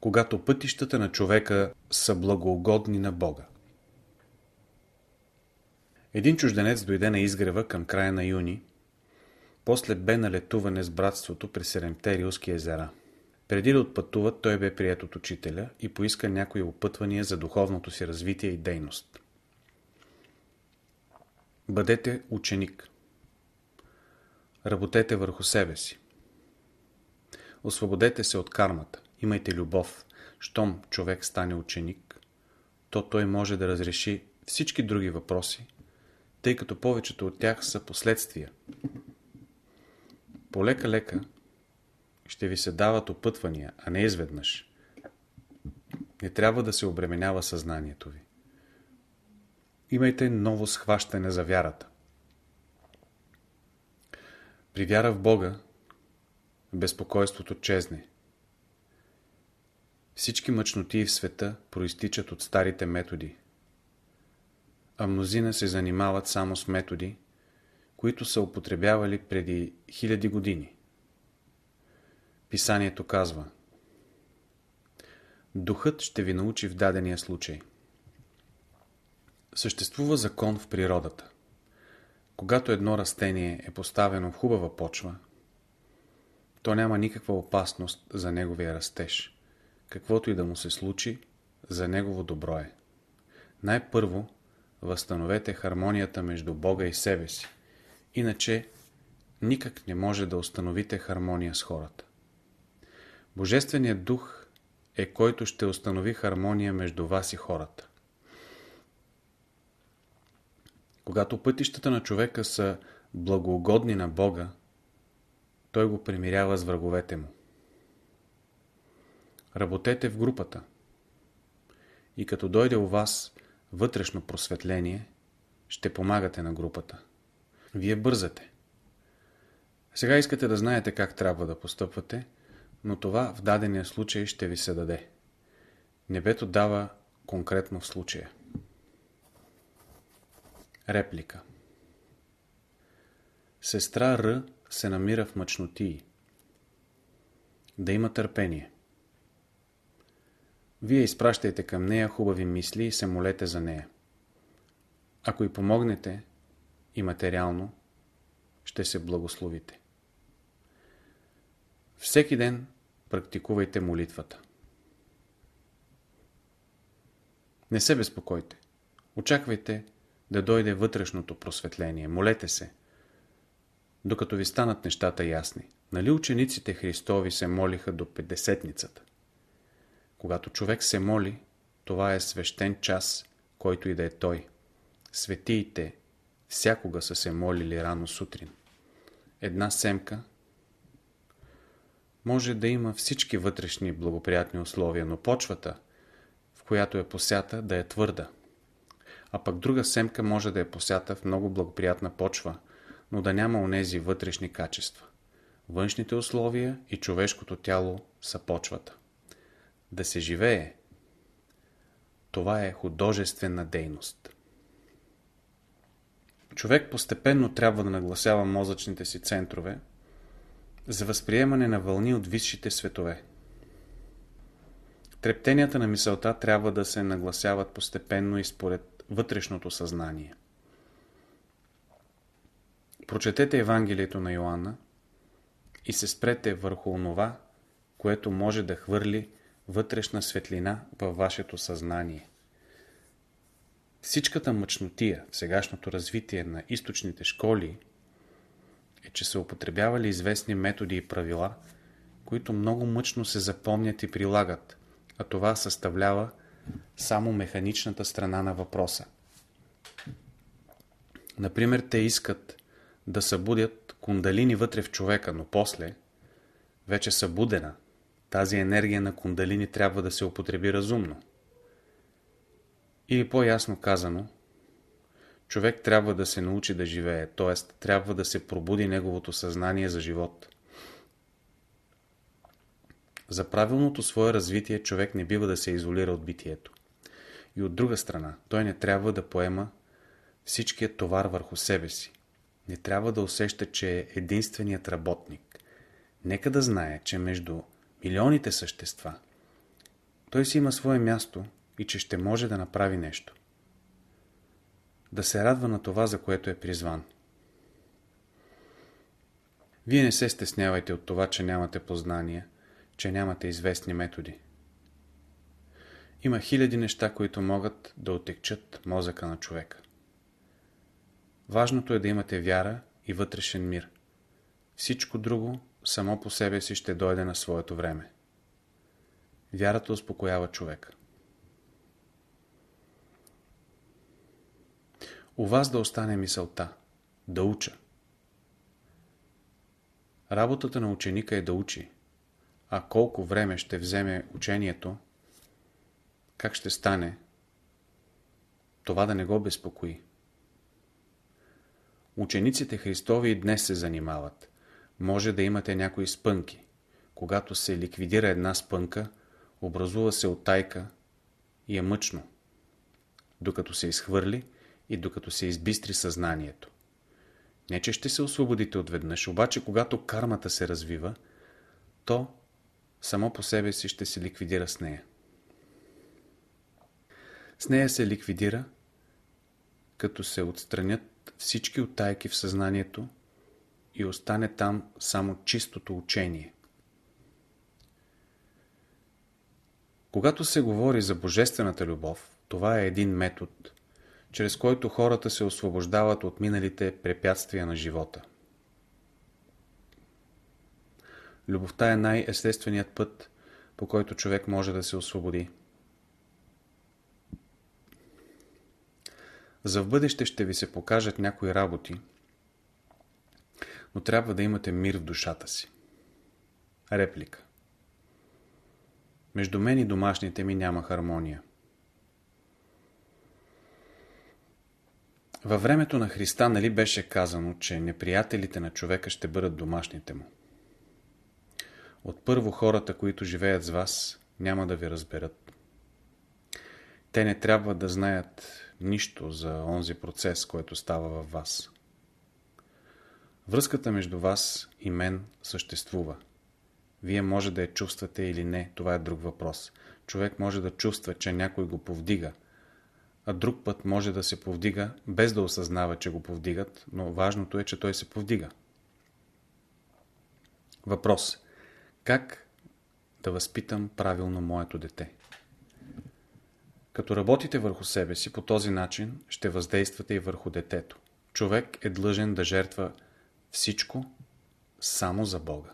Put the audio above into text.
когато пътищата на човека са благоугодни на Бога. Един чужденец дойде на изгрева към края на юни, после бе на летуване с братството при Седемте Рилски езера. Преди да отпътуват, той бе прият от учителя и поиска някои опътвания за духовното си развитие и дейност. Бъдете ученик. Работете върху себе си. Освободете се от кармата. Имайте любов. Щом човек стане ученик, то той може да разреши всички други въпроси, тъй като повечето от тях са последствия. Полека-лека ще ви се дават опътвания, а не изведнъж. Не трябва да се обременява съзнанието ви. Имайте ново схващане за вярата. При вяра в Бога безпокойството чезне. Всички мъчноти в света проистичат от старите методи. А мнозина се занимават само с методи, които са употребявали преди хиляди години. Писанието казва Духът ще ви научи в дадения случай. Съществува закон в природата. Когато едно растение е поставено в хубава почва, то няма никаква опасност за неговия растеж. Каквото и да му се случи, за негово добро е. Най-първо възстановете хармонията между Бога и себе си. Иначе никак не може да установите хармония с хората. Божественият дух е който ще установи хармония между вас и хората. Когато пътищата на човека са благоугодни на Бога, той го примирява с враговете му. Работете в групата. И като дойде у вас вътрешно просветление, ще помагате на групата. Вие бързате. Сега искате да знаете как трябва да постъпвате, но това в дадения случай ще ви се даде. Небето дава конкретно в случая. Реплика Сестра Р се намира в мъчнотии. Да има търпение. Вие изпращайте към нея хубави мисли и се молете за нея. Ако й помогнете и материално, ще се благословите. Всеки ден практикувайте молитвата. Не се безпокойте. Очаквайте да дойде вътрешното просветление. Молете се докато ви станат нещата ясни. Нали учениците Христови се молиха до Петдесетницата? Когато човек се моли, това е свещен час, който и да е той. Светиите всякога са се молили рано сутрин. Една семка може да има всички вътрешни благоприятни условия, но почвата, в която е посята, да е твърда. А пък друга семка може да е посята в много благоприятна почва – но да няма онези вътрешни качества. Външните условия и човешкото тяло са почвата. Да се живее, това е художествена дейност. Човек постепенно трябва да нагласява мозъчните си центрове за възприемане на вълни от висшите светове. Трептенията на мисълта трябва да се нагласяват постепенно и според вътрешното съзнание. Прочетете Евангелието на Йоанна и се спрете върху онова, което може да хвърли вътрешна светлина във вашето съзнание. Всичката мъчнотия в сегашното развитие на източните школи е, че са употребявали известни методи и правила, които много мъчно се запомнят и прилагат, а това съставлява само механичната страна на въпроса. Например, те искат да събудят кундалини вътре в човека, но после, вече събудена, тази енергия на кундалини трябва да се употреби разумно. Или по-ясно казано, човек трябва да се научи да живее, т.е. трябва да се пробуди неговото съзнание за живот. За правилното свое развитие човек не бива да се изолира от битието. И от друга страна, той не трябва да поема всичкият товар върху себе си не трябва да усеща, че е единственият работник. Нека да знае, че между милионите същества той си има свое място и че ще може да направи нещо. Да се радва на това, за което е призван. Вие не се стеснявайте от това, че нямате познания, че нямате известни методи. Има хиляди неща, които могат да отекчат мозъка на човека. Важното е да имате вяра и вътрешен мир. Всичко друго само по себе си ще дойде на своето време. Вярата успокоява човека. У вас да остане мисълта, да уча. Работата на ученика е да учи, а колко време ще вземе учението, как ще стане, това да не го безпокои. Учениците Христови и днес се занимават. Може да имате някои спънки. Когато се ликвидира една спънка, образува се отайка и е мъчно, докато се изхвърли и докато се избистри съзнанието. Не, че ще се освободите отведнъж, обаче когато кармата се развива, то само по себе си ще се ликвидира с нея. С нея се ликвидира, като се отстранят всички оттайки в съзнанието и остане там само чистото учение. Когато се говори за божествената любов, това е един метод, чрез който хората се освобождават от миналите препятствия на живота. Любовта е най-естественият път, по който човек може да се освободи. За в бъдеще ще ви се покажат някои работи, но трябва да имате мир в душата си. Реплика Между мен и домашните ми няма хармония. Във времето на Христа нали беше казано, че неприятелите на човека ще бъдат домашните му. От първо хората, които живеят с вас, няма да ви разберат. Те не трябва да знаят нищо за онзи процес, който става във вас. Връзката между вас и мен съществува. Вие може да я чувствате или не, това е друг въпрос. Човек може да чувства, че някой го повдига, а друг път може да се повдига, без да осъзнава, че го повдигат, но важното е, че той се повдига. Въпрос. Как да възпитам правилно моето дете? Като работите върху себе си, по този начин ще въздействате и върху детето. Човек е длъжен да жертва всичко само за Бога.